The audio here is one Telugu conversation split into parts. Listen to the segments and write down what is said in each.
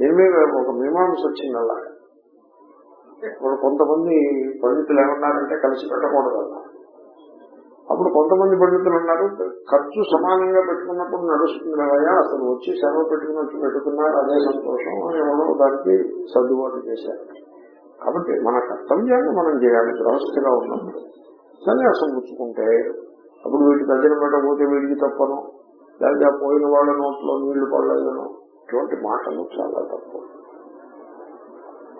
దీని మీద ఒక మీమాంస వచ్చింది అలా. ఇప్పుడు కొంతమంది పండితులు ఏమన్నారంటే కలిసి పెట్టకూడదు అప్పుడు కొంతమంది పండితులు ఉన్నారు ఖర్చు సమానంగా పెట్టుకున్నప్పుడు నడుస్తుంది లేవయ్యా అసలు వచ్చి సెలవు పెట్టుకుని వచ్చి పెట్టుకున్నారు అదే సంతోషం ఎవరో దానికి సర్దుబాటు చేశారు. కాబట్టి మన కర్తవ్యాన్ని మనం చేయాలి గృహస్థిగా ఉన్నప్పుడు. సన్యాసం పుచ్చుకుంటే అప్పుడు వీటి తగ్గిన పెట్టకపోతే వీడికి తప్పను. లేదా ఆ పోయిన వాళ్ళ నోట్లో నీళ్ళు పడలేదనో ఇటువంటి మాటలు చాలా తప్పు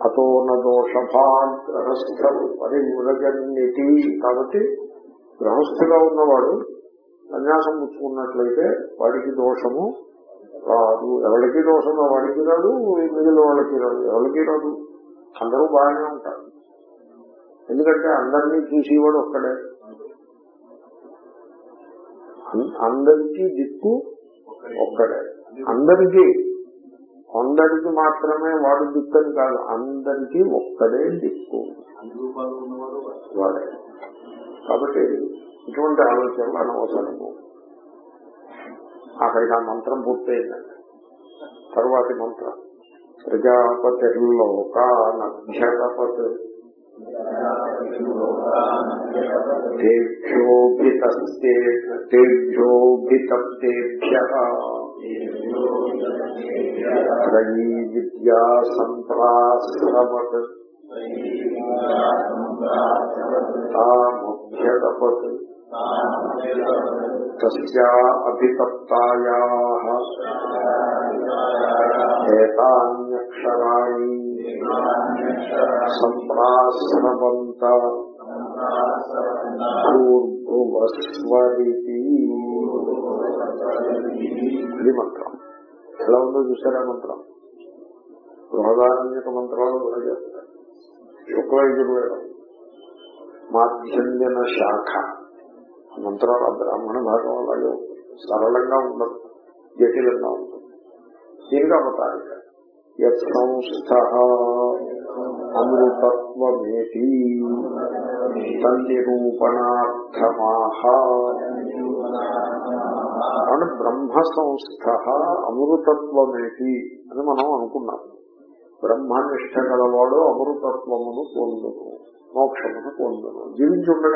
అతో నోషభాన్ గ్రహస్థం మరి కాబట్టి గృహస్థిగా ఉన్నవాడు సన్యాసం పుచ్చుకున్నట్లయితే వాడికి దోషము రాదు. ఎవరికి దోషం వాడికి రాదు మిగిలిన వాళ్ళకి రాదు. ఎవరికి రాదు? అందరూ బాగానే ఉంటారు. ఎందుకంటే అందరినీ చూసేవాడు ఒక్కడే. అందరికీ దిక్కు ఒక్కడే. అందరికీ కొందరికి మాత్రమే వాడు దిక్కని కాదు అందరికీ ఒక్కడే దిక్కు. వాడే. కాబట్టి ఇటువంటి ఆలోచనలు అనవసరము. అక్కడికి ఆ మంత్రం పూర్తయిందండి. తరువాతి మంత్రం. ప్రజాపతిర్లోకానభ్యతపత్ తేభ్యోభితస్తేభ్య త్రయీ విద్యా సంప్రాశ్రవత్ తామభ్యతపత్ తస్యా అభితప్తాయా ఏతాన్యక్షరాణి సంప్రాశ్రవంత పూర్భువస్వరితి ఇది మంత్రం. ఎలా ఉందో చూసారా మంత్రం? బృహదారణ్యక మంత్రాలు కూడా చేస్తారు. శుక్లయజుర్వేదం మాధ్యమ్యన శాఖ. ఆ మంత్రాలు ఆ బ్రాహ్మణ భాగం అలాగే ఉంటుంది. సరళంగా ఉండదు. జటిలంగా ఉంటుంది. దీనికి అవతారిక యత్సంస్థ అమృతత్వమేతి తన్నిరూపణార్థమాహ. కాబట్టి బ్రహ్మ సంస్థ అమృతత్వమేటి అని మనం అనుకున్నాం. బ్రహ్మనిష్ట గలవాడు అమృతత్వమును పొందును మోక్షమును పొందును. జీవించి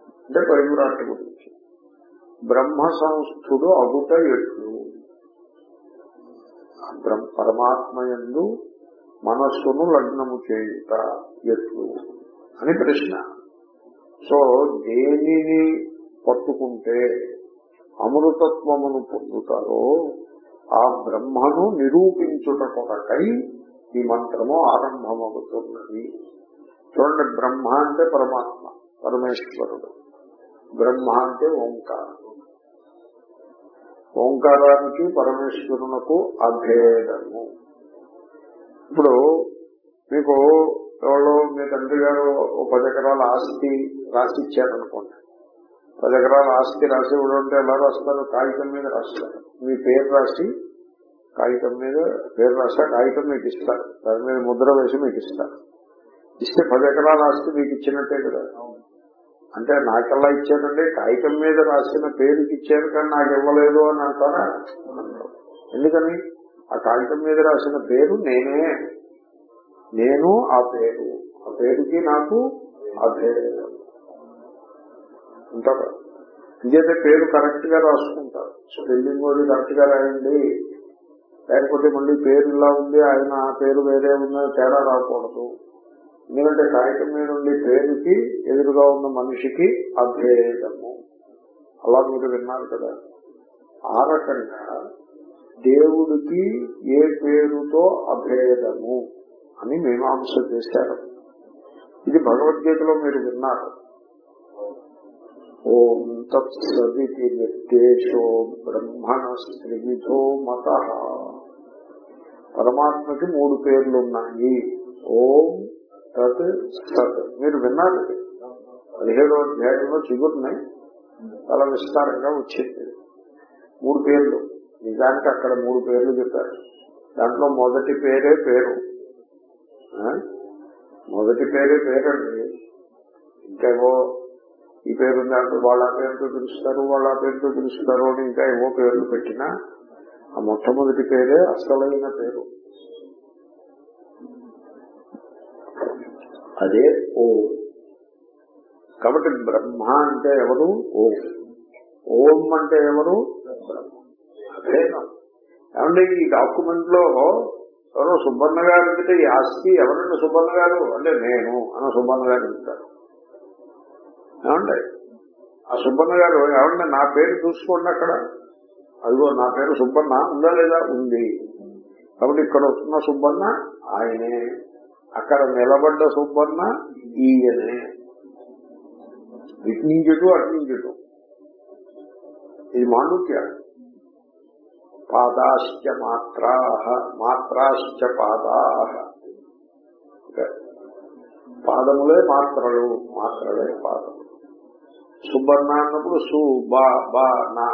అంటే పరివిరాట్ గురించి. బ్రహ్మ సంస్థుడు అగుట ఎట్లు? పరమాత్మ యందు మనస్సును లగ్నము చేయుట ఎట్లు? అని ప్రశ్న. సో దేనిని పట్టుకుంటే అమృతత్వమును పొందుతారో ఆ బ్రహ్మను నిరూపించుట కొరకై ఈ మంత్రము ఆరంభమవుతున్నది. చూడండి బ్రహ్మ అంటే పరమాత్మ పరమేశ్వరుడు. బ్రహ్మ అంటే ఓంకారం. ఓంకారానికి పరమేశ్వరునకు అభేదము. ఇప్పుడు మీకు ఎవరో మీ తండ్రి గారు పది ఎకరాల ఆస్తి రాసి ఇచ్చారనుకోండి పది ఎకరాల ఆస్తి రాసి ఇవ్వడం అంటే ఎలా రాస్తారు? కాగితం మీద రాస్తారు. మీ పేరు రాసి కాగితం మీద పేరు రాస్తా కాగితం మీకు ఇస్తారు. దాని మీద ముద్ర వేసి మీకు ఇస్తారు. ఇస్తే పది ఎకరాల ఆస్తి మీకు ఇచ్చినట్టే కదా. అంటే నాకెలా ఇచ్చానండి కాగితం మీద రాసిన పేరుకి ఇచ్చాను కానీ నాకు ఇవ్వలేదు అని అంటారా? ఎందుకని? ఆ కాగితం మీద రాసిన పేరు నేనే. నేను ఆ పేరు. ఆ పేరుకి నాకు అభేదం ఉంటారు. ఇంకైతే పేరు కరెక్ట్గా రాసుకుంటారు. స్పెల్లింగ్ కూడా కరెక్ట్గా రాయండి. లేకపోతే మళ్ళీ పేరు ఇలా ఉంది ఆయన ఆ పేరు వేరే ఉంది తేడా రాకూడదు. ఎందుకంటే కాగితం మీద ఉండే పేరుకి ఎదురుగా ఉన్న మనిషికి అభేదము. అలా మీరు విన్నారు కదా. ఆ రకంగా దేవుడికి ఏ పేరుతో అభేదము అని మీమాంస చేశారు. ఇది భగవద్గీతలో మీరు విన్నారు. ఓం తత్సదితి నిర్దేశో బ్రహ్మణ మత. పరమాత్మకి మూడు పేర్లు ఉన్నాయి ఓం తత్ సత్. మీరు విన్నారు? పదిహేడో అధ్యాయంలో చిగురున్నాయి. చాలా విస్తారంగా వచ్చింది. మూడు పేర్లు. నిజానికి అక్కడ మూడు పేర్లు చెప్పారు. దాంట్లో మొదటి పేరే పేరు. మొదటి పేరే పేరండి. ఇంకేవో ఈ పేరు వాళ్ళ పేరుతో పిలుస్తారు వాళ్ళ పేరుతో పిలుస్తారు అని ఇంకా ఏవో పేర్లు పెట్టినా ఆ మొట్టమొదటి పేరే అసలైన పేరు. అదే ఓ. కాబట్టి బ్రహ్మ అంటే ఎవరు? ఓం. ఓం అంటే ఎవరు? అదే ఈ డాక్యుమెంట్లో ఎవరో సుబ్బన్న గారు అంటే ఈ ఆస్తి ఎవరంటే సుబ్బన్న గారు? అంటే నేను అని సుబ్బన్న గారు చెప్తారు ఏమంటే ఆ సుబ్బన్న గారు ఏమంటే నా పేరు చూసుకోండి అక్కడ. అదిగో నా పేరు సుబ్బన్న. ఉందా లేదా? ఉంది. కాబట్టి ఇక్కడ వస్తున్న సుబ్బన్న ఆయనే. అక్కడ నిలబడ్డ సుబ్బన్న ఈయనే. ఇటు నుంచిటు ఇది మాండుక్య. పాదాశ్చ మాత్రా మాత్రాశ్చ పాదా. పాదములే మాత్రలు మాత్రలే పాదం. సుబ్బన్న అన్నప్పుడు సు బా బా నా.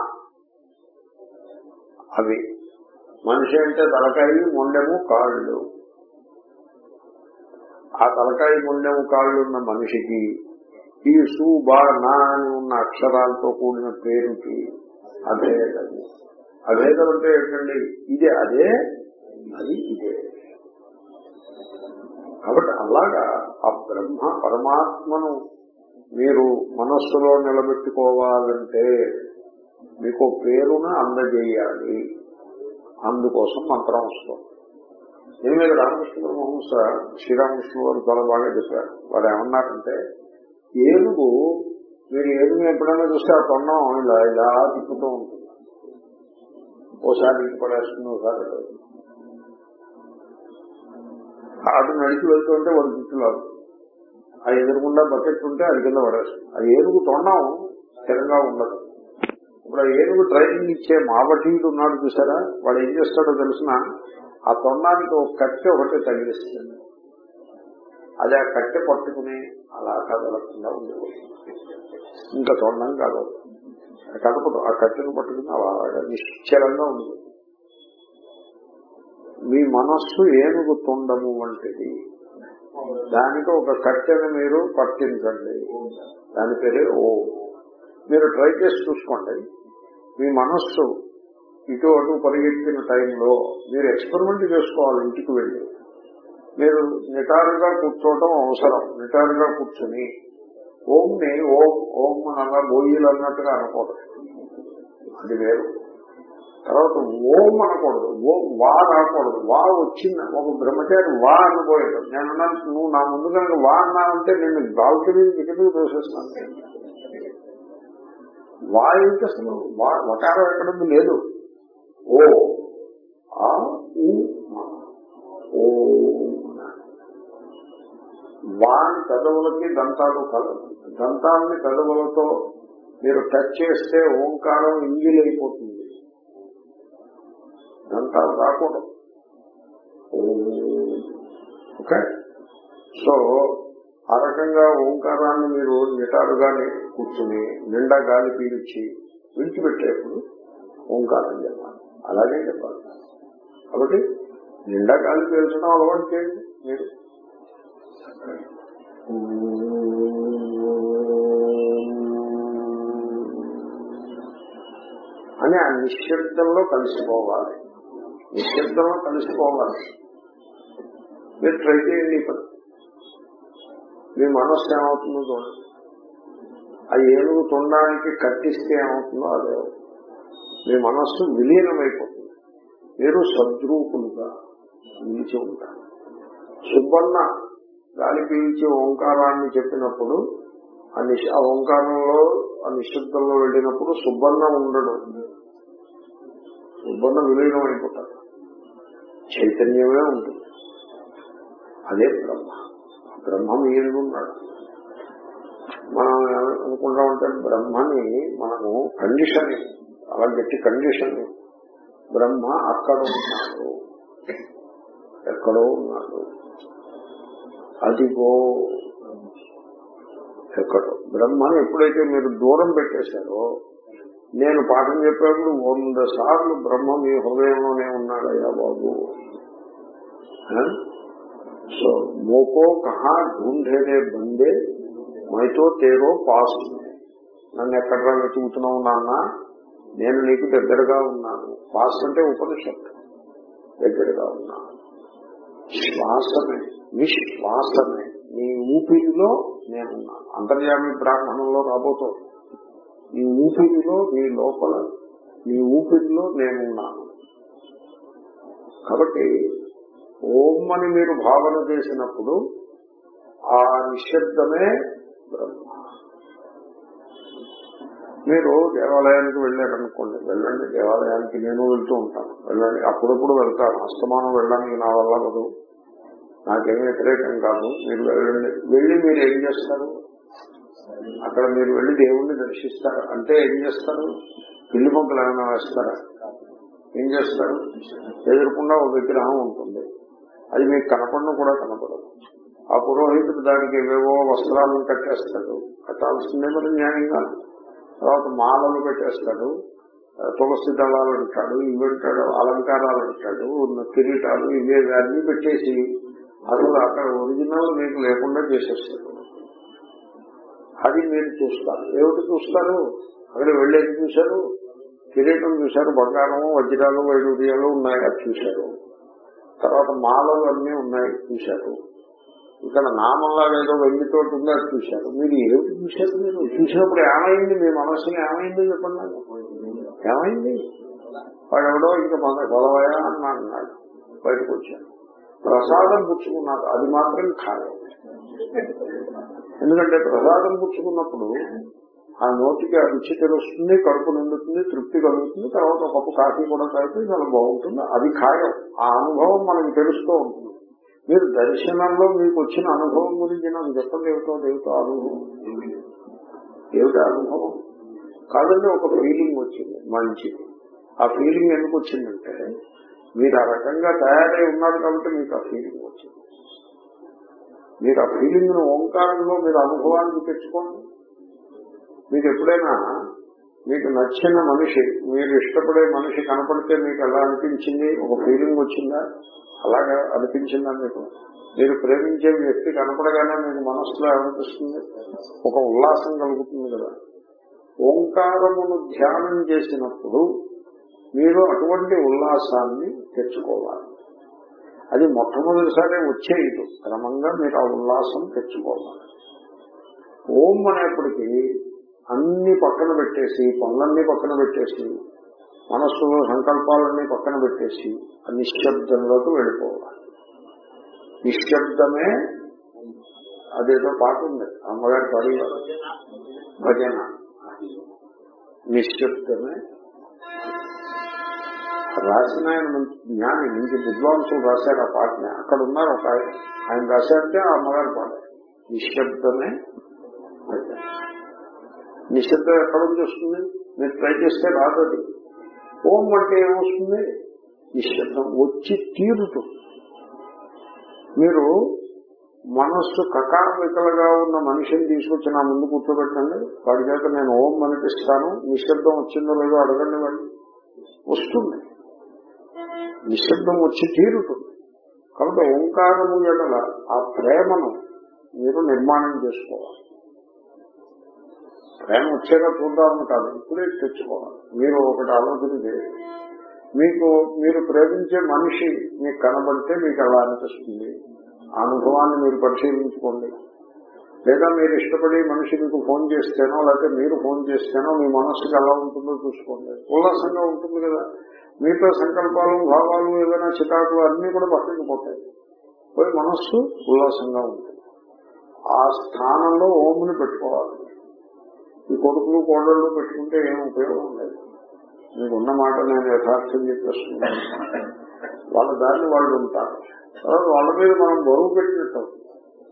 అవి. మనిషి అంటే తలకాయ మొండెము కాళ్ళు. ఆ తలకాయ మొండెము కాళ్ళు ఉన్న మనిషికి ఈ సు బా నా అని ఉన్న అక్షరాలతో కూడిన పేరుకి అభేదము. అభేదం అంటే ఏంటండి? ఇదే అదే అది ఇదే. కాబట్టి అలాగా ఆ బ్రహ్మ పరమాత్మను మీరు మనస్సులో నిలబెట్టుకోవాలంటే మీకు పేరును అందజేయాలి. అందుకోసం మంత్రం వస్తుంది. దీని మీద రామకృష్ణ పరమహంస శ్రీరామకృష్ణ వారు చాలా బాగా చెప్పారు. వారు ఏమన్నారంటే ఏనుగు మీరు ఏనుగు ఎప్పుడైనా చూస్తే ఆ తొండం ఇలా ఇలా తిప్పుతూ ఉంటుంది. ఓసారి ఇంటి పడేస్తుంది ఓసారి అది నడిచి వెళ్తుంటే వాడు తిట్టులాడు ఆ ఎదురుకుండా బకెట్ ఉంటే అది కింద పడేస్తుంది ఆ ఏనుగు తొండం స్థిరంగా ఉండదు. ఇప్పుడు ఆ ఏనుగు ట్రైనింగ్ ఇచ్చే మావటీయుడు ఉన్నాడు చూసారా? వాడు ఏం చేస్తాడో తెలిసిన? ఆ తొండానికి ఒక కట్టె ఒకటి తగిలిస్తుంది అది ఆ కట్టె పట్టుకుని అలా కదలకుండా ఉండేది ఇంకా తొండం కాదు. కదపదు ఆ కట్టెను పట్టుకుని అలాగా నిశ్చలంగా ఉండదు మీ మనస్సు ఏనుగు తొండము వంటిది. దానికి ఒక కట్టెను మీరు పట్టించండి. దాని పేరే ఓ. మీరు ట్రై చేసి చూసుకోండి. మీ మనస్సు ఇటు అటు పరిగెత్తిన టైంలో మీరు ఎక్స్పెరిమెంట్ చేసుకోవాలి ఇంటికి వెళ్ళి. మీరు నిటారుగా కూర్చోవటం అవసరం. నిటారుగా కూర్చుని ఓంని ఓం ఓం అని అలా బోయిలు అన్నట్టుగా అనకూడదు అది వేరు. తర్వాత ఓం అనకూడదు ఓ వా రాకూడదు వా వచ్చింది ఒక బ్రహ్మచారి వా అనుకోలేదు. నేను అన్నాను నువ్వు నా ముందు కనుక వా అన్నానంటే నేను బాల్కనీ కిందకు తోసేస్తున్నాను వా ఏంటి అసలు వా వకారం ఎక్కడ లేదు. ఓ ఆ ఉ ఓ వాని పెదవులకి దంతాలు కలదు దంతాలని పెదవులతో మీరు టచ్ చేస్తే ఓంకారం ఇంగిలైపోతుంది. దంతాలు రాకూడదు. ఓకే? సో ఆ రకంగా ఓంకారాన్ని మీరు నిటారుగానే కూర్చుని నిండా గాలి పీల్చి విడిచిపెట్టేప్పుడు ఓంకారం చెప్పాలి. అలాగే చెప్పాలి. కాబట్టి నిండా గాలి పీల్చడం అలవాటు చేయండి మీరు. అని ఆ నిశ్శబ్దంలో కలిసిపోవాలి. నిశ్శబ్దంలో కలిసిపోవాలి. మీరు ట్రై చేయండి ఇప్పుడు. మీ మనస్సు ఏమవుతుందో చూడండి. ఆ ఏనుగు తొండానికి కట్టిస్తే ఏమవుతుందో అదే మీ మనస్సు విలీనమైపోతుంది. మీరు సద్రూపులుగా నిలిచి ఉంటారు. సుబ్బన్న గాలి పీల్చి ఓంకారాన్ని చెప్పినప్పుడు ఆ నిశ ఆ ఓంకారంలో ఆ నిశ్శబ్దంలో వెళ్ళినప్పుడు సుబ్బన్న ఉండడు. సుబ్బన్న విలీనం అయిపోతారు చైతన్యమే ఉంటుంది అదే బ్రహ్మ. బ్రహ్మం ఏనుగున్నాడు మనం అనుకుంటా ఉంటే బ్రహ్మని మనము కండిషన్ అలా గట్టి కండిషన్ బ్రహ్మ అక్కడ ఉన్నాడు. ఎక్కడో ఉన్నాడు. అదిగో ఎక్కడో. బ్రహ్మని ఎప్పుడైతే మీరు దూరం పెట్టేశారో నేను పాఠం చెప్పేప్పుడు వంద సార్లు బ్రహ్మ మీ హృదయంలోనే ఉన్నాడయ్యా బాబు. So మోకో కహా ఢూంఢేనే బందే మైతో తేరో pass. నన్ను ఎక్కడ వెతుకుతున్నావు నాన్న? నేను నీకు దగ్గరగా ఉన్నాను. పాస్ అంటే ఉపనిషత్తు. దగ్గరగా ఉన్నాను శ్వాసమే విశ్వాసమే నీ ఊపిరిలో నేనున్నాను అంతర్యామి బ్రాహ్మణంలో రాబోతోంది. నీ ఊపిరిలో నీ లోపల నీ ఊపిరిలో నేనున్నాను. కాబట్టి ఓం అని మీరు భావన చేసినప్పుడు ఆ నిశ్శబ్దమే బ్రహ్మ. మీరు దేవాలయానికి వెళ్ళారనుకోండి వెళ్ళండి దేవాలయానికి నేను వెళ్తూ ఉంటాను. వెళ్ళండి అప్పుడప్పుడు వెళ్తాను. అస్తమానం వెళ్ళడానికి నా వల్ల కాదు. నాకేమీ వ్యతిరేకం కాదు. మీరు వెళ్ళండి. వెళ్ళి మీరు ఏం చేస్తారు? అక్కడ మీరు వెళ్ళి దేవుణ్ణి దర్శిస్తారు. అంటే ఏం చేస్తారు? పిల్లి మొక్కలు ఏమైనా వేస్తారా? ఏం చేస్తారు? ఎదురకుండా ఒక విగ్రహం ఉంటుంది. అది మీకు కనపడను కూడా కనపడదు. ఆ పురోహితుడు దానికి ఏవేవో వస్త్రాలను కట్టేస్తాడు. కట్టాల్సిందే మరి న్యాయంగా. తర్వాత మాలలు పెట్టేస్తాడు. తులసి దళాలు అంటాడు ఇవి అంటాడు అలంకారాలు అంటాడు ఉన్న కిరీటాలు ఇవే అన్ని పెట్టేసి అసలు అక్కడ ఒరిజినల్ మీకు లేకుండా చేసేస్తాడు. అది మీరు చూస్తారు. ఏమిటి చూస్తారు? అక్కడ వెళ్ళేది చూశారు. కిరీటం చూశారు. బంగారము వజ్రాలు వైడూర్యాలు ఉన్నాయి అది చూశారు. తర్వాత మాలలు అన్నీ ఉన్నాయి చూశారు. ఇక్కడ నామంలాగా ఏదో వెండితో ఉంది అది చూశారు. మీరు ఏమిటి చూశారు మీరు? చూసినప్పుడు ఏమైంది? మీ మనస్సుని ఏమైంది చెప్పండి. ఏమైంది? వాడు ఎవడో ఇంకా మన గొడవయా అని అన్నాడు. బయటకు వచ్చాను ప్రసాదం పుచ్చుకున్నారు అది మాత్రం ఖాళీ ఎందుకంటే ప్రసాదం పుచ్చుకున్నప్పుడు ఆ నోటికి ఆ రుచి తెలుస్తుంది కడుపు నిండుతుంది తృప్తి కలుగుతుంది తర్వాత ఒక కప్పు కాఫీ కూడా తాగితే చాలా బాగుంటుంది. అది ఖాయం. ఆ అనుభవం మనకి తెలుస్తూ ఉంటుంది. మీరు దర్శనంలో మీకు వచ్చిన అనుభవం గురించి నాకు చెప్పండి ఏమిటో ఏమిటో అనుభవం ఏమిటో అనుభవం. కాదండి ఒక ఫీలింగ్ వచ్చింది మంచిది ఆ ఫీలింగ్ ఎందుకు వచ్చిందంటే మీరు ఆ రకంగా తయారై ఉన్నారు కాబట్టి మీకు ఆ ఫీలింగ్ వచ్చింది. మీరు ఆ ఫీలింగ్ను ఓంకారంలో మీరు అనుభవానికి తెచ్చుకోండి. మీకు ఎప్పుడైనా మీకు నచ్చిన మనిషి మీరు ఇష్టపడే మనిషి కనపడితే మీకు ఎలా అనిపించింది? ఒక ఫీలింగ్ వచ్చిందా? అలాగా అనిపించిందా మీకు? మీరు ప్రేమించే వ్యక్తి కనపడగానే మీకు మనసులో ఏమనిపిస్తుంది? ఒక ఉల్లాసం కలుగుతుంది కదా. ఓంకారమును ధ్యానం చేసినప్పుడు మీరు అటువంటి ఉల్లాసాన్ని తెచ్చుకోవాలి. అది మొట్టమొదటిసారి వచ్చేయదు. క్రమంగా మీరు ఆ ఉల్లాసం తెచ్చుకోవాలి. ఓం అనేప్పటికీ అన్ని పక్కన పెట్టేసి పనులన్నీ పక్కన పెట్టేసి మనస్సులో సంకల్పాలన్నీ పక్కన పెట్టేసి ఆ నిశ్శబ్దంలోకి వెళ్ళిపోవాలి. నిశ్శబ్దమే అదేదో పాట ఉంది. అమ్మగారి భజన. నిశ్శబ్దమే రాసిన ఆయన జ్ఞాని మంచి విద్వాంసులు రాశారు ఆ పాటని. అక్కడ ఉన్నారు ఒక ఆయన. ఆయన రాశారంటే ఆ అమ్మగారు పాట. నిశ్శబ్దమే నిశ్శబ్దం ఎక్కడ నుంచి వస్తుంది? మీరు ట్రై చేస్తే రాదండి ఓం అంటే ఏమొస్తుంది? నిశ్శబ్దం. వచ్చి తీరుతుంది మీరు మనస్సు కకామికలుగా ఉన్న మనిషిని తీసుకొచ్చి నా ముందు కూర్చోబెట్టండి. వాడి చేత నేను ఓం అనిపిస్తాను నిశ్శబ్దం వచ్చిందో లేదో అడగండి వాడిని. వస్తుంది. నిశ్శబ్దం వచ్చి తీరుతుంది. కాబట్టి ఓంకారము ఎడల ఆ ప్రేమను మీరు నిర్మాణం చేసుకోవాలి. ప్రేమ వచ్చేలా చూద్దామని కాదు ఇప్పుడే తెచ్చుకోవాలి. మీరు ఒకటి ఆలోచన చేయండి మీకు మీరు ప్రేమించే మనిషి మీకు కనబడితే మీకు అలా అనిపిస్తుంది. ఆ అనుభవాన్ని మీరు పరిశీలించుకోండి. లేదా మీరు ఇష్టపడి మనిషి మీకు ఫోన్ చేస్తేనో లేకపోతే మీరు ఫోన్ చేస్తేనో మీ మనస్సుకి ఎలా ఉంటుందో చూసుకోండి. ఉల్లాసంగా ఉంటుంది కదా. మీతో సంకల్పాలు భావాలు ఏదైనా చికాకులు అన్ని కూడా పక్కకి పోతాయి పోయి మనస్సు ఉల్లాసంగా ఉంటుంది. ఆ స్థానంలో ఓముని పెట్టుకోవాలి. ఈ కొడుకులు కోడళ్ళు పెట్టుకుంటే ఏం ఉపయోగం లేదు. మీకు ఉన్న మాట నేను యథార్థం చెప్పేస్తున్నాను. వాళ్ళ దాన్ని వాళ్ళు ఉంటారు. తర్వాత వాళ్ళ మీద మనం బరువు పెట్టినట్టు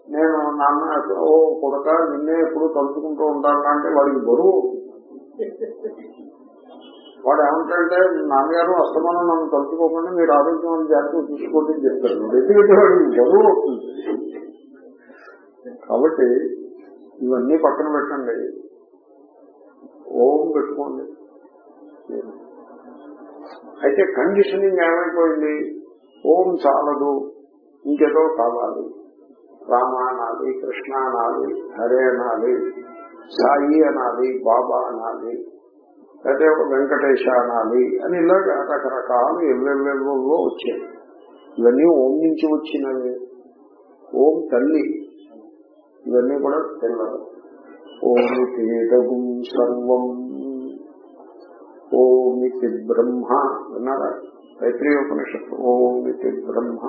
నేను నాన్న ఓ కొడక నిన్నే ఎప్పుడు తలుచుకుంటూ ఉంటాను అంటే వాడికి బరువు వాడు ఏమంటాడంటే నాన్నగారు అస్తమానం నన్ను తలుచుకోకుండా మీరు ఆరోగ్యం జాగ్రత్తగా చూసుకోండి అని చెప్తారు ఎందుకంటే వాడికి బరువు అవుతుంది కాబట్టి ఇవన్నీ పక్కన పెట్టండి. ఓం పెట్టుకోండి. అయితే కండిషనింగ్ ఏమైపోయింది? ఓం చాలదు. ఇంకేదో కావాలి. రామ అనాలి కృష్ణ అనాలి హరే అనాలి సాయి అనాలి బాబా అనాలి. లేకపోతే వెంకటేశ అనాలి అని ఇలాగ రకరకాలు ఎల్లెల్లెల్లో వచ్చాయి. ఇవన్నీ ఓం నుంచి వచ్చినవి. ఓం తల్లి. ఇవన్నీ కూడా పిల్లలు ఓమితేదగుం సర్వం. ఓమితి బ్రహ్మ విన్నారా? తైత్రీయోపనిషత్తు. ఓమితి బ్రహ్మ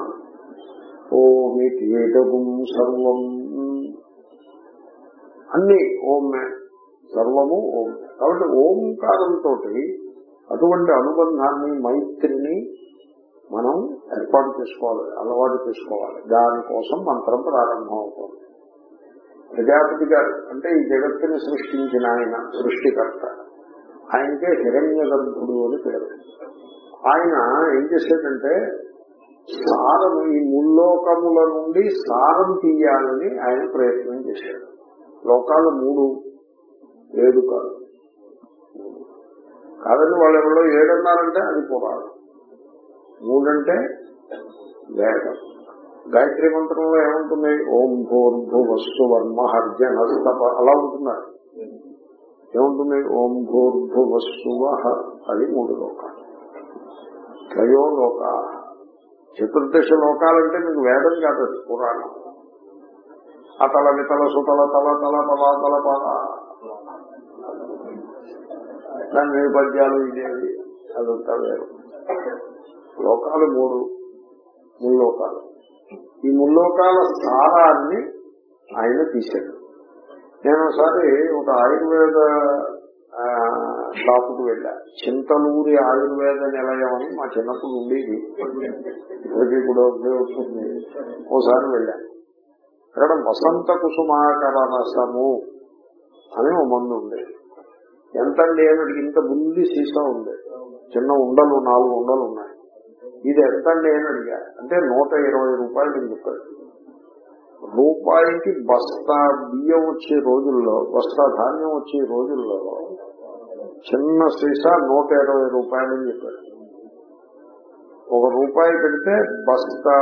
ఓమితేదగుం సర్వం. అన్ని ఓమే. సర్వము ఓం. కాబట్టి ఓంకారంతో అటువంటి అనుబంధాన్ని మైత్రిని మనం ఏర్పాటు చేసుకోవాలి అలవాటు చేసుకోవాలి. దానికోసం మంత్రం ప్రారంభం అవుతుంది ప్రజాపతి గారు అంటే ఈ జగత్తుని సృష్టించిన ఆయన సృష్టికర్త. ఆయనకే హిరణ్య గర్భుడు అని పేరు. ఆయన ఏం చేశాడంటే సారం ఈ ముల్లోకముల నుండి సారం తీయాలని ఆయన ప్రయత్నం చేశాడు. లోకాలు మూడు ఏడు కాదు. కాదని వాళ్ళు ఎవరో ఏడన్నారంటే అది పురాణం మూడంటే వేదం. గాయత్రి మంత్రంలో ఏముంటుంది? ఓం భూర్భు వస్తు వర్మ హర్జన స్తప. అలా ఉంటున్నారు ఏముంటుంది? ఓం భూర్భు వస్తువ అది మూడు లోకాలు. త్రయో లోక చతుర్దశ లోకాలంటే మీకు వేదం కాదు అది పురాణం. అతల వితల సుతల తల తల తల తల పల దాని నేపథ్యాలు ఇదేవి? అదంతా వేరు. లోకాలు మూడు. ముల్లోకాలు. ఈ ముల్లోకాల సారాన్ని ఆయన తీశాడు. నేను ఒకసారి ఒక ఆయుర్వేద షాపుకు వెళ్ళా. చింతలూరి ఆయుర్వేద నిలయం అని మా చిన్నప్పుడు ఉండేది. ఇప్పటికీ కూడా ఉపయోగిస్తుంది ఓసారి వెళ్ళా. అక్కడ వసంత కుసుమాకర రసము అని ఒక మందు ఉండేది. ఎంతండి అని ఇంత బుల్లి సీసా ఉంది. చిన్న ఉండలు నాలుగు ఉండలు ఉన్నాయి. ఇది ఎంతండి అని అడిగా అంటే నూట ఇరవై రూపాయలు అని చెప్పాడు రూపాయికి బస్తా బియ్యం వచ్చే రోజుల్లో బస్తా ధాన్యం వచ్చే రోజుల్లో చిన్న సీసా నూట ఇరవై రూపాయలు అని చెప్పాడు ఒక రూపాయి పెడితే బస్తా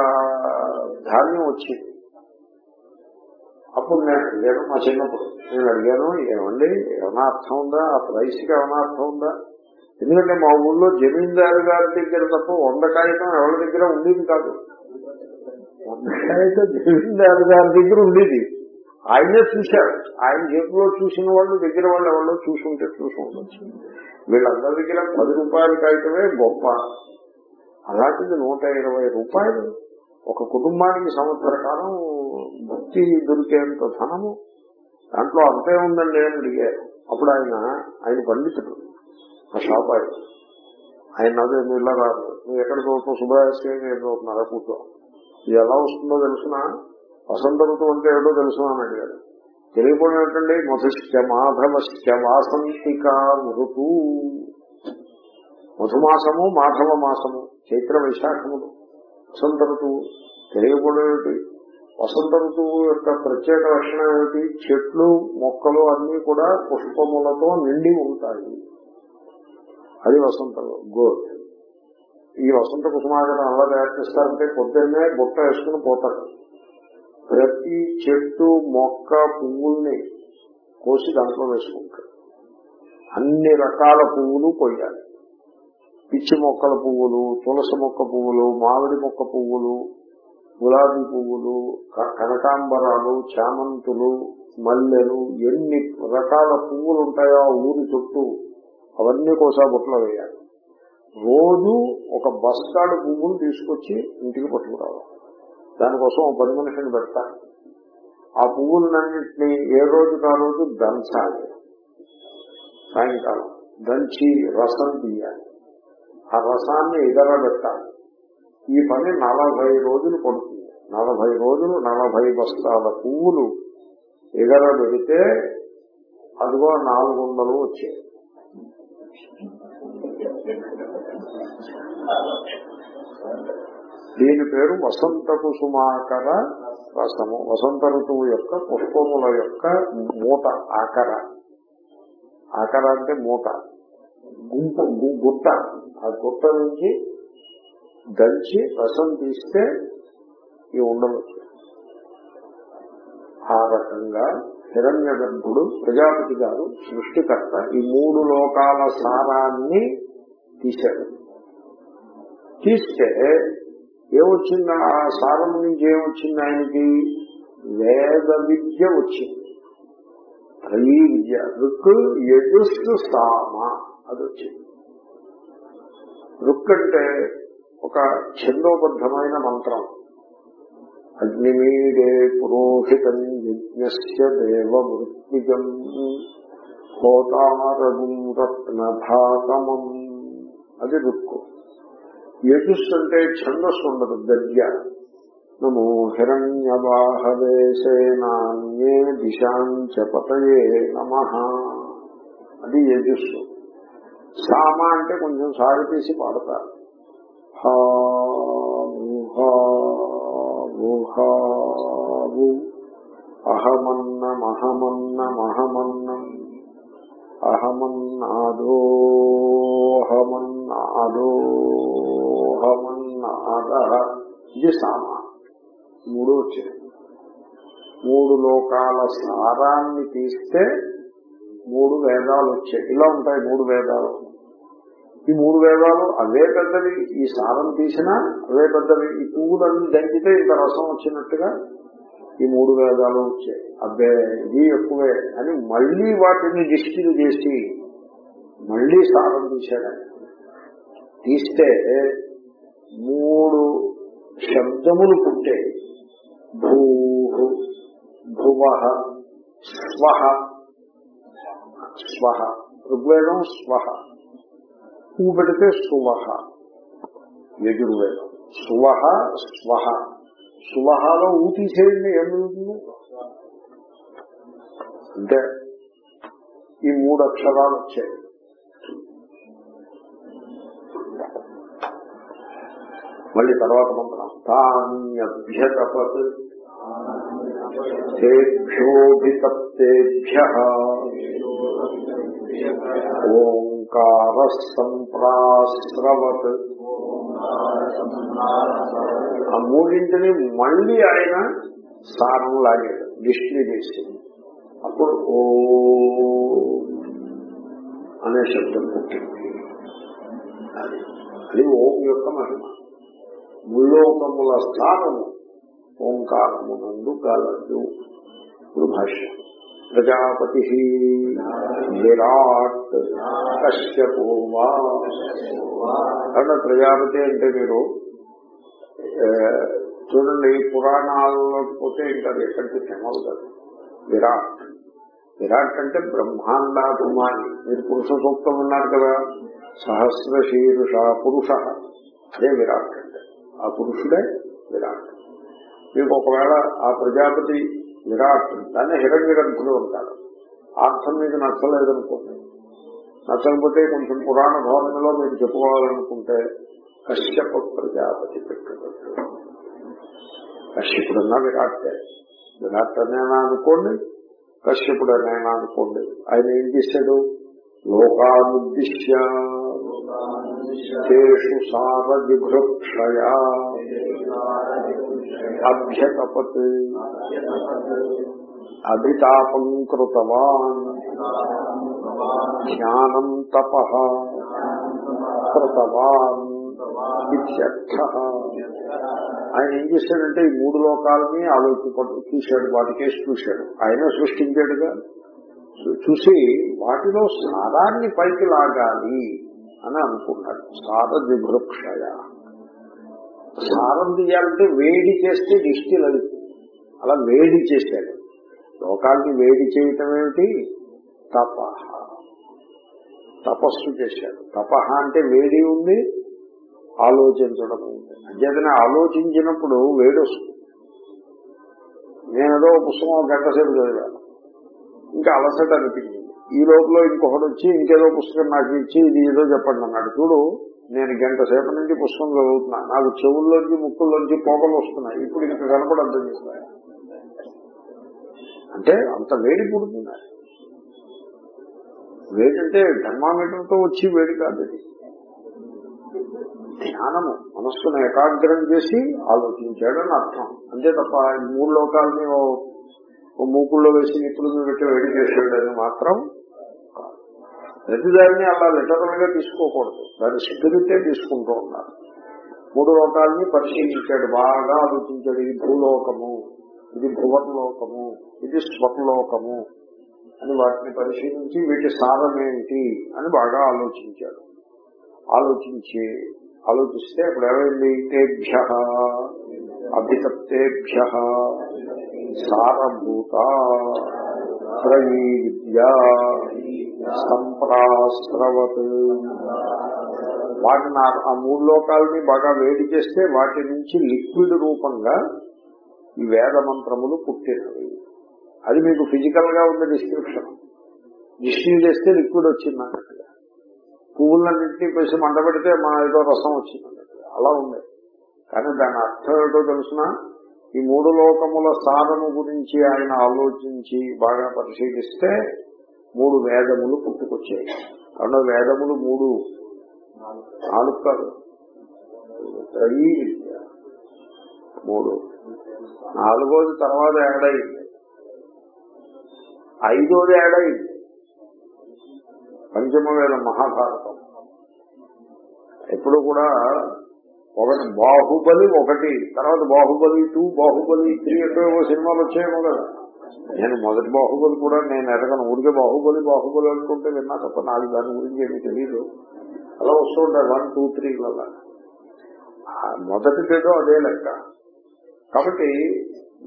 ధాన్యం వచ్చింది. అప్పుడు నేను అడిగాను మా చిన్నప్పుడు. నేను అడిగాను ఏమండి ఏమైనా అర్థం ఉందా? ఆ ప్రైస్కి ఏమైనా అర్థం ఉందా? ఎందుకంటే మా ఊళ్ళో జమీందారు గారి దగ్గర తప్ప వంద కాగితం ఎవరి దగ్గర ఉండేది కాదు. వంద కాగితం జమీందారు గారి దగ్గర ఉండేది. ఆయనే చూశారు. ఆయన చేతిలో చూసిన వాళ్ళు దగ్గర వాళ్ళు ఎవరో చూసుంటే చూసి ఉండొచ్చు. వీళ్ళందరి దగ్గర పది రూపాయల కాగితమే గొప్ప. అలాంటిది నూట ఇరవై రూపాయలు. ఒక కుటుంబానికి సంవత్సర కాలం భక్తి దొరికేంత ధనము దాంట్లో అంతే ఉందండి అని అడిగారు. అప్పుడు ఆయన ఆయన పండితుడు ఆ షాప్ ఆయన ఆయన అదే నువ్వు ఇలా రాదు. నువ్వు ఎక్కడ చదువుతావు సుబ్రహ్మణ్యం ఏం చదువుతున్నారా కూర్చో. ఇది ఎలా వస్తుందో తెలిసిన? వసంత ఋతువు అంటే ఏదో తెలుసు అని అడిగారు తెలియకుండా ఏంటండి మధుశ్చ మాధవశ్చ వాసంతికా మృతు. మధుమాసము మాధవ మాసము చైత్ర వైశాఖములు. వసంత ఋతువు. తెలియకుండా ఏమిటి? వసంత ఋతువు యొక్క ప్రత్యేక లక్షణం ఏమిటి? చెట్లు మొక్కలు అన్ని కూడా పుష్పములతో నిండి ఉంటాయి. అది వసంత గోడ్. ఈ వసంత కుసుమాగరం ఎలా తయారు చేస్తారంటే పొద్దున్నే బుట్ట వేసుకుని పోతారు. ప్రతి చెట్టు మొక్క పువ్వుల్ని కోసి దాంట్లో వేసుకుంటారు. అన్ని రకాల పువ్వులు కొయ్యాలి. పిచ్చి మొక్కల పువ్వులు తులసి మొక్క పువ్వులు మామిడి మొక్క పువ్వులు గులాబీ పువ్వులు కనకాంబరాలు చామంతులు మల్లెలు ఎన్ని రకాల పువ్వులు ఉంటాయో ఆ ఊరి చుట్టూ అవన్నీ కోసా బుట్టలో వేయాలి. రోజు ఒక బస్తాడు పువ్వులు తీసుకొచ్చి ఇంటికి పట్టుకురావాలి. దానికోసం ఒక పది మనిషిని పెడతాను. ఆ పువ్వులన్నింటినీ ఏ రోజు ఆ రోజు దంచాలి. సాయంకాలం దంచి రసం తీయాలి. ఆ రసాన్ని ఎగరబెట్టాలి. ఈ పని నలభై రోజులు పడుతుంది. నలభై రోజులు నలభై బస్తాల పువ్వులు ఎగరబెడితే అదిగో నాలుగు వందలు వచ్చాయి. దీని పేరు వసంత కుసుమాకర రసము. వసంత ఋతువు యొక్క పుష్పముల యొక్క మూట ఆకర. ఆకర అంటే మూట. గుంపు గుట్ట ఆ గుట్ట నుంచి దంచి రసం తీస్తే ఈ ఉండవచ్చు ఆ రకంగా హిరణ్య గర్భుడు ప్రజాపతి గారు సృష్టికర్త ఈ మూడు లోకాల సారాన్ని తీశాడు. తీస్తే ఏమొచ్చింది? ఆ సారం నుంచి ఏమొచ్చింది ఆయనకి? వేద విద్య వచ్చింది. త్రీ విద్య. ఋక్ యజుస్సు సామ. అది వచ్చింది రుక్ అంటే ఒక ఛందోబద్ధమైన మంత్రం. అగ్నిమీడే పురోహితం యజ్ఞస్య దేవ మృత్యుజం హోతారగుం రత్నభాగమం అది రుక్కు. యజుస్ అంటే ఛందస్సు ఉండదు గద్య. నమో హిరణ్యబాహవేశేనాన్యే దిశాంచ పతయే నమ. అది యజుస్సు. సామ అంటే కొంచెం సాగు తీసి పాడతారు. అహమన్న మహమన్న ఊహావు అహమన్నమహమన్నమహమన్నం. అహమన్నాదోహమన్నాదోహమన్నాద ఇది సామ. మూడు వచ్చాయి మూడు లోకాల సారాన్ని తీస్తే మూడు వేదాలు వచ్చాయి ఇలా ఉంటాయి మూడు వేదాలు. ఈ మూడు వేదాలు అవే పెద్దవి. ఈ సారం తీసినా అవే పెద్దవి. ఈ పువ్వులన్నీ దంచితే ఇంత రసం వచ్చినట్టుగా ఈ మూడు వేదాలు వచ్చాయి. అబ్బే ఇది ఎక్కువే. అని మళ్ళీ వాటిని డిస్టిల్ చేసి మళ్ళీ సారం తీశాడు తీస్తే మూడు శబ్దములు పుట్టాయి భూ భువ స్వహ స్వహ. ఋగ్వేదం స్వహ. పువ్వు పెడితే సువహ. యజుర్వేదం. సువహ స్వహ. సువహలో ఊ తీసేయండి ఏం మిగులుతుంది అంటే ఈ మూడు అక్షరాలు వచ్చాయి. మళ్ళీ తర్వాత మంత్రం. తాన్యభ్యతపత్. తేభ్యోభితప్తేభ్య. ఓంకార సంప్రాస్రవత్ ఆ మూడింటిని మళ్ళీ ఆయన సారం లాగాడు డిస్ట్రీ చేసి అప్పుడు ఓ అనే శబ్దం పుట్టింది. అది అది ఓం యొక్క మహిమ. ముల్లోకముల స్థానము ఓంకారమునందు గలదు ఇప్పుడు భాష్యం. ప్రజాపతి విరాట్ కశ్యపోవా కాబట్టి ప్రజాపతి అంటే మీరు చూడండి పురాణాల్లోకి పోతే ఇంకా ఎక్కడికి తెమవుతుంది విరాట్. విరాట్ అంటే బ్రహ్మాండాభిమాని. మీరు పురుష సూక్తం ఉన్నారు కదా? సహస్ర శీరుష పురుష. అదే విరాట్ అంటే. ఆ పురుషుడే విరాట్. మీకు ఒకవేళ ఆ ప్రజాపతి విరాట్ దాన్ని హిరణ్య ఉంటారు అర్థం మీకు నచ్చలేదనుకోండి. నచ్చకపోతే కొంచెం పురాణ ధోరణిలో మీరు చెప్పుకోవాలనుకుంటే కశ్యప ప్రజాపతి పెట్టుబట్టు కశ్యపుడన్నా విరాట్టే. విరాట్ అనేనా అనుకోండి కశ్యపుడు అనేనా అనుకోండి. ఆయన ఏం చేశాడు? లోకానుద్దిశ్య తేషు సార జిఘృక్షయా అభ్యతపత్ అభితాపం కృతవాన్ జ్ఞానం తప కృతవాన్ ఇత్యర్థ. ఆయన ఏం చేశాడంటే ఈ మూడు లోకాలని ఆలోచింపడు చూశాడు వాటి కేసు చూశాడు. ఆయన సృష్టించాడుగా. చూసి వాటిలో సారాన్ని పైకి లాగాలి అని అనుకున్నాడు. సార దిభృక్షయ సారం తీయాలంటే వేడి చేస్తే దిష్టి లభిస్తుంది అలా వేడి చేశాడు. లోకాన్ని వేడి చేయటం ఏమిటి? తపహ తపస్సు చేశాడు. తపహ అంటే వేడి ఉంది ఆలోచించడం ఉంది. అంచేతనే ఆలోచించినప్పుడు వేడి వస్తుంది. నేను పుస్తకం ఒక గంట సేపు చదివాను. ఇంకా అలసట అనిపించింది. ఈ లోపల ఇంకొకటి వచ్చి ఇంకేదో పుస్తకం నాకు ఇచ్చి ఇది ఏదో చెప్పండి అన్నాడు. చూడు నేను గంట సేపటి నుంచి పుస్తకం చదువుతున్నా. నాకు చెవుల్లోంచి ముక్కుల్లోంచి పోకలు వస్తున్నాయి. ఇప్పుడు ఇంకా కనపడద్దు అంటే అంత వేడి పుడుతుంది. వేడి అంటే ధర్మామీటర్తో వచ్చి వేడి కాదు ధ్యానము. మనస్సును ఏకాగ్రం చేసి ఆలోచించాడని అర్థం. అంతే తప్ప ఈ మూడు లోకాలని ఓ ఓ మూకుల్లో వేసి నిపుణులు పెట్టి వేడి చేసాడని మాత్రం ప్రతిదాన్ని అలా లిటరల్గా తీసుకోకూడదు. దాన్ని సిద్ధరితే తీసుకుంటూ ఉన్నారు మూడు లోకాలని పరిశీలించాడు. బాగా ఆలోచించాడు. ఈ భూలోకము ఇది భువర్లోకము ఇది స్వర్లోకము అని వాటిని పరిశీలించి వీటి సారమేంటి అని బాగా ఆలోచించాడు. ఆలోచించి ఆలోచిస్తే అప్పుడు ఏమైంది? తేభ్య అభితప్తేభ్య సారభూత త్రయీ సంప్రాస్త్రవత్ వాటిని ఆ- మూడు లోకాలని బాగా వేడి చేస్తే వాటి నుంచి లిక్విడ్ రూపంగా ఈ వేద మంత్రములు పుట్టినవి. అది మీకు ఫిజికల్గా ఉన్న డిస్క్రిప్షన్. డిస్టిల్ చేస్తే లిక్విడ్ వచ్చింది అన్నట్టుగా పువ్వులన్నింటినీ పేసి మంట పెడితే మా ఏదో రసం వచ్చింది అన్నట్టుగా అలా ఉంది. కానీ దాని అర్థం ఏదో తెలుసిన? ఈ మూడు లోకముల సాధన గురించి ఆయన ఆలోచించి బాగా పరిశీలిస్తే మూడు వేదములు పుట్టుకొచ్చాయి. రెండు వేదములు మూడు నాలుగు కాదు. మూడు. నాలుగోది తర్వాత యాడ్ అయింది ఐదోది యాడ్ అయింది పంచమ వేల మహాభారతం. ఎప్పుడు కూడా ఒకటి బాహుబలి ఒకటి తర్వాత బాహుబలి టూ బాహుబలి త్రీ ఎక్కడో సినిమాలు వచ్చాయేమో కదా. నేను మొదటి బాహుబలి కూడా నేను ఎరగను. ఊరికే బాహుబలి బాహుబలి అనుకుంటే విన్నా తప్ప నాకు దాని గురించి ఏమీ తెలియదు అలా వస్తూ వన్ టూ త్రీ అలా మొదటిదేదో అదే లెక్క. కాబట్టి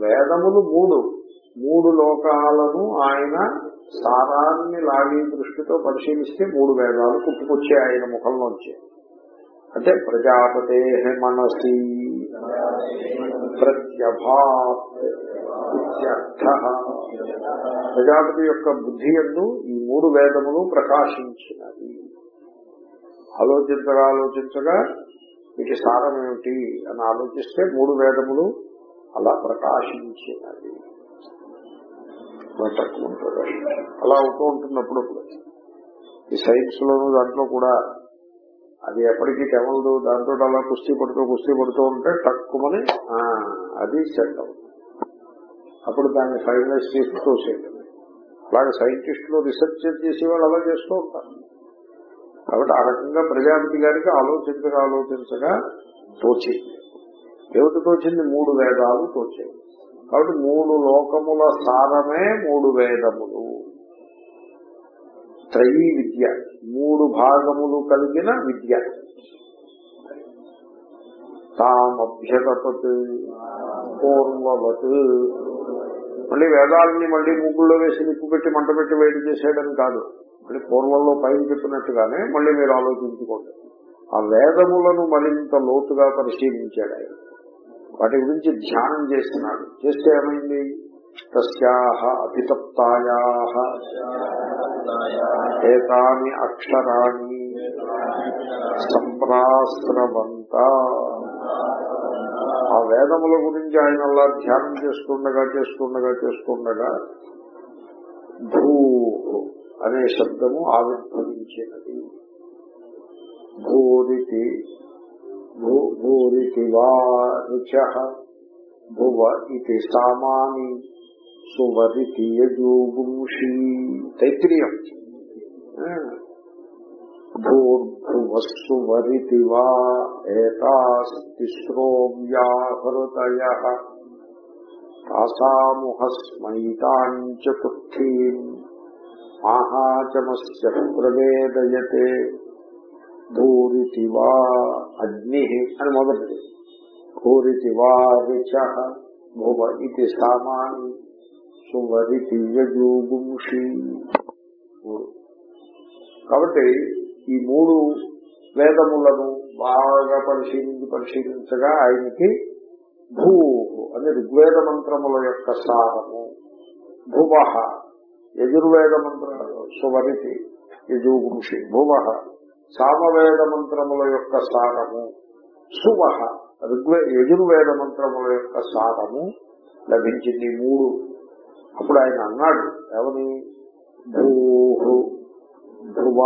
వేదములు మూడు. మూడు లోకాలను ఆయన సారాన్ని లాగి దృష్టితో పరిశీలిస్తే మూడు వేదాలు పుట్టుకొచ్చే ఆయన ముఖంలోంచి. అంటే ప్రజాపతే మనసి ప్రత్యభా ప్రజాపతి యొక్క బుద్ధి ఎందు ఈ మూడు వేదములు ప్రకాశించినవి. ఆలోచించగా ఆలోచించగా వీటి సారం ఏమిటి అని ఆలోచిస్తే మూడు వేదములు అలా ప్రకాశించినవి. అలా అవుతూ ఉంటున్నప్పుడు ఈ సైన్స్ లోను దాంట్లో కూడా అది ఎప్పటికీ తెవలదు దాంతో అలా కుస్తీ పడుతూ కుస్తీ పడుతూ ఉంటే తక్కువని అది సెట్ అవుతుంది. అప్పుడు దాన్ని ఫైనలైజ్ చేసి తోసేయడం అలాగే సైంటిస్టులు రీసెర్చ్ చేసే వాళ్ళు అలా చేస్తూ ఉంటారు. కాబట్టి ఆ రకంగా ప్రజాపతి గారికి ఆలోచించగా ఆలోచించగా తోచింది. ఏమిటి తోచింది? మూడు వేదాలు తోచాయి. కాబట్టి మూడు లోకముల సారమే మూడు వేదములు. త్రయీ విద్య. మూడు భాగములు కలిగిన విద్య. తామభ్యతపత్ పూర్వవత్. మళ్ళీ వేదాలని మళ్ళీ ముగ్గుల్లో వేసి నిప్పు పెట్టి మంట పెట్టి వేడి చేసేయడం కాదు. మళ్ళీ పూర్వంలో పైన చెప్పినట్టుగానే మళ్ళీ మీరు ఆలోచించుకోండి. ఆ వేదములను మరింత లోతుగా పరిశీలించాడు ఆయన. వాటి గురించి ధ్యానం చేస్తున్నాడు. చేస్తే ఏమైంది? తస్యాహ అభితప్తాయా ఏతాని అక్షరాన్ని సంప్రాస్రవంత ఆ వేదముల గురించి ఆయన అలా ధ్యానం చేస్తుండగా చేస్తుండగా చేస్తుండగా భూ అనే శబ్దము ఆవిర్భవించినది. భూరికి భూ భూరికి వా రుచ భువ ఇది సామాని సువరికి యజూగుంషి. తైత్రియం భూర్భువస్సు వరితి వా ఏతాస్తిస్రో వ్యాహృతయ తాసాముహస్మైతాం ఆహాచమస్య ప్రవేదయతే భూరితి వా అగ్ని అని మొదటిది భూరితి వా రుచ భువ ఇది సామాన్ సువరితి కాబట్టి ఈ మూడు వేదములను బాగా పరిశీలించి పరిశీలించగా ఆయనకి భూ అని ఋగ్వేద మంత్రముల యొక్క సారము. భువ యజుర్వేద మంత్ర సువరితి యజుగుషి భువ సామవేద మంత్రముల యొక్క సారము. సువ ఋగ్వే యజుర్వేద మంత్రముల యొక్క సారము లభించింది ఈ మూడు. అప్పుడు ఆయన అన్నాడు ఎవరి భూ ధ్రువ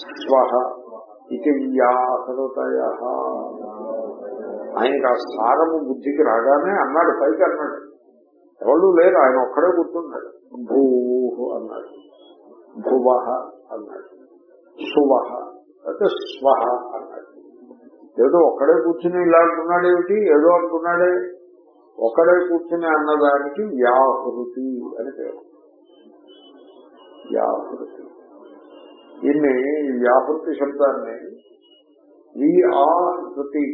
స్వహ ఇది వ్యాహృతయ ఆయనకు ఆ సారము బుద్ధికి రాగానే అన్నాడు పైకి అన్నాడు. ఎవరు లేరు ఆయన ఒక్కడే కూర్చున్నాడు. భూ అన్నాడు. భువ అన్నాడు. సువ అయితే స్వహ అన్నాడు. ఏదో ఒక్కడే కూర్చుని ఇలా అంటున్నాడు ఏమిటి? ఏదో అంటున్నాడే. ఒక్కడే కూర్చుని అన్నదానికి వ్యాహృతి అని పేరు. వ్యాహృతి. దీన్ని వ్యాపృతి శబ్దాన్ని వి ఆ హృతి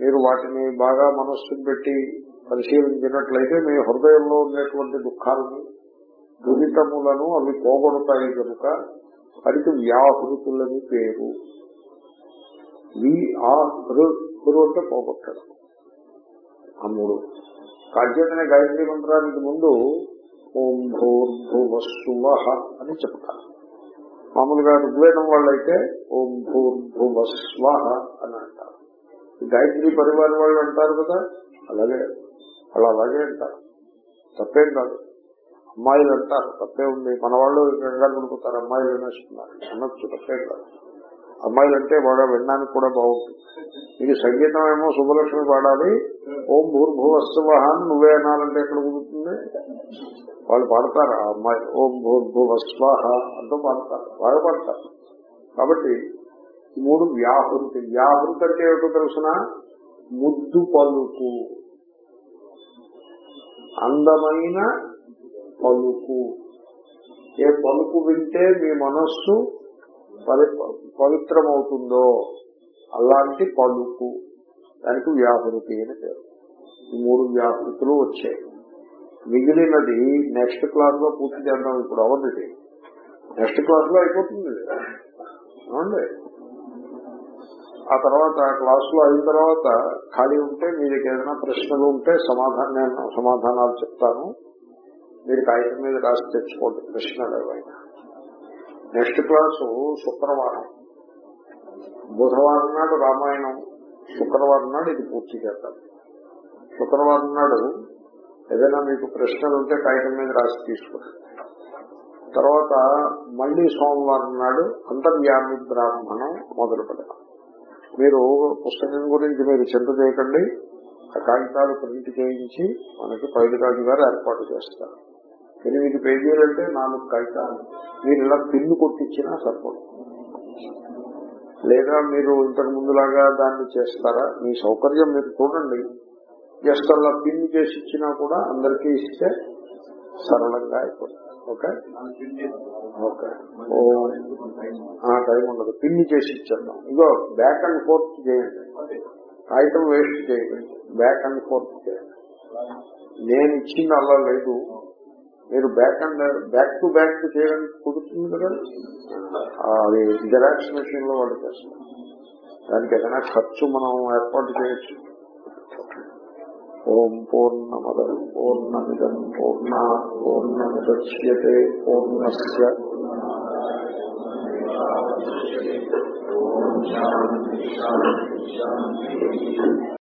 మీరు వాటిని బాగా మనస్సును పెట్టి పరిశీలించినట్లయితే మీ హృదయంలో ఉండేటువంటి దుఃఖాలను దురితములను అవి పోగొడతాయి కనుక వాటికి వ్యాహృతులని పేరు. వి ఆ హృ అంటే పోగొట్టడం. ఆ మూడు కాజ్యతనే గాయత్రి మంత్రానికి ముందు ఓం భూర్భువస్సువ అని చెప్తారు మామూలుగా ఋగ్వేదం వాళ్ళైతే ఓం భూర్భువస్వ అని అంటారు. గాయత్రి పరివారం వాళ్ళు అంటారు కదా అలాగే అలా అలాగే అంటారు. తప్పేం కాదు. అమ్మాయిలు అంటారు తప్పే ఉంది. మన వాళ్ళు గంగా పడిపోతారు అమ్మాయిలు అనేస్తున్నారు అనొచ్చు తప్పేం కాదు. అమ్మాయిలు అంటే బాగా వినడానికి కూడా బాగుంటుంది. ఇది సంగీతం ఏమో శుభలక్ష్మి పాడాలి. ఓం భూర్భువస్వ అని నువ్వే అనాలంటే ఎక్కడ కుదురుతుంది? వాళ్ళు పాడతారు ఆ అమ్మాయి. ఓం భూర్భువస్వాహ అంటూ పాడతారు. బాగా పాడతారు. కాబట్టి మూడు వ్యాహృతి. వ్యాహృతి అంటే ఏమిటో తెలుసిన? ముద్దు పలుకు. అందమైన పలుకు. ఏ పలుకు వింటే మీ మనస్సు పవిత్రమవుతుందో అలాంటి పలుకు దానికి వ్యాహృతి అని పేరు. ఈ మూడు వ్యాహృతులు వచ్చాయి. మిగిలినది నెక్స్ట్ క్లాస్లో పూర్తి చేద్దాం ఇప్పుడు. అవన్నది నెక్స్ట్ క్లాస్లో అయిపోతుంది. అవునండి ఏమండి? ఆ తర్వాత క్లాస్లో అయిన తర్వాత ఖాళీ ఉంటే మీకు ఏదైనా ప్రశ్నలు ఉంటే సమాధానం నేను సమాధానాలు చెప్తాను. మీరు కాగితం మీద రాసి తెచ్చుకోండి. ప్రశ్నలు ఏవైనా. నెక్స్ట్ క్లాసు శుక్రవారం. బుధవారం నాడు రామాయణం శుక్రవారం నాడు ఇది పూర్తి చేద్దాం. శుక్రవారం నాడు ఏదైనా మీకు ప్రశ్నలు ఉంటే కాగితం మీద రాసి తీసుకోండి. తర్వాత మళ్ళీ సోమవారం నాడు అంతర్యామి బ్రాహ్మణం మొదలు పెడతాం మీరు పుస్తకం గురించి మీరు చింత చేయకండి. ఆ కాగితాలు ప్రింట్ చేయించి మనకి పైదిరాజు గారు ఏర్పాటు చేస్తారు. ఎనిమిది పేజీలు అంటే నాలుగు కాగితాలు. మీరు ఇలా పిన్ను కొట్టించినా సరిపడు లేదా మీరు ఇంతకు ముందులాగా దాన్ని చేస్తారా? మీ సౌకర్యం మీరు చూడండి. జస్ట్ అలా పిన్ చేసి ఇచ్చినా కూడా అందరికీ ఇస్తే సరళంగా అయిపోతుంది. ఓకే? ఓకే. ఓ టైం ఉండదు. పిన్ చేసి ఇచ్చేద్దాం. ఇగో బ్యాక్ అండ్ ఫోర్త్ చేయండి. కాగితం వేస్ట్ చేయండి. బ్యాక్ అండ్ ఫోర్త్ చేయండి. నేను ఇచ్చింది అలా లేదు. మీరు back and back to back చేయడానికి కుదురుతుంది కదా? అది జెరాక్స్ మెషిన్లో వాళ్ళు చేస్తారు దానికి ఏదైనా ఖర్చు మనం ఏర్పాటు చేయొచ్చు. ఓం పూర్ణమద పూర్ణమిదం పూర్ణ పూర్ణముద్యతే పూర్ణస్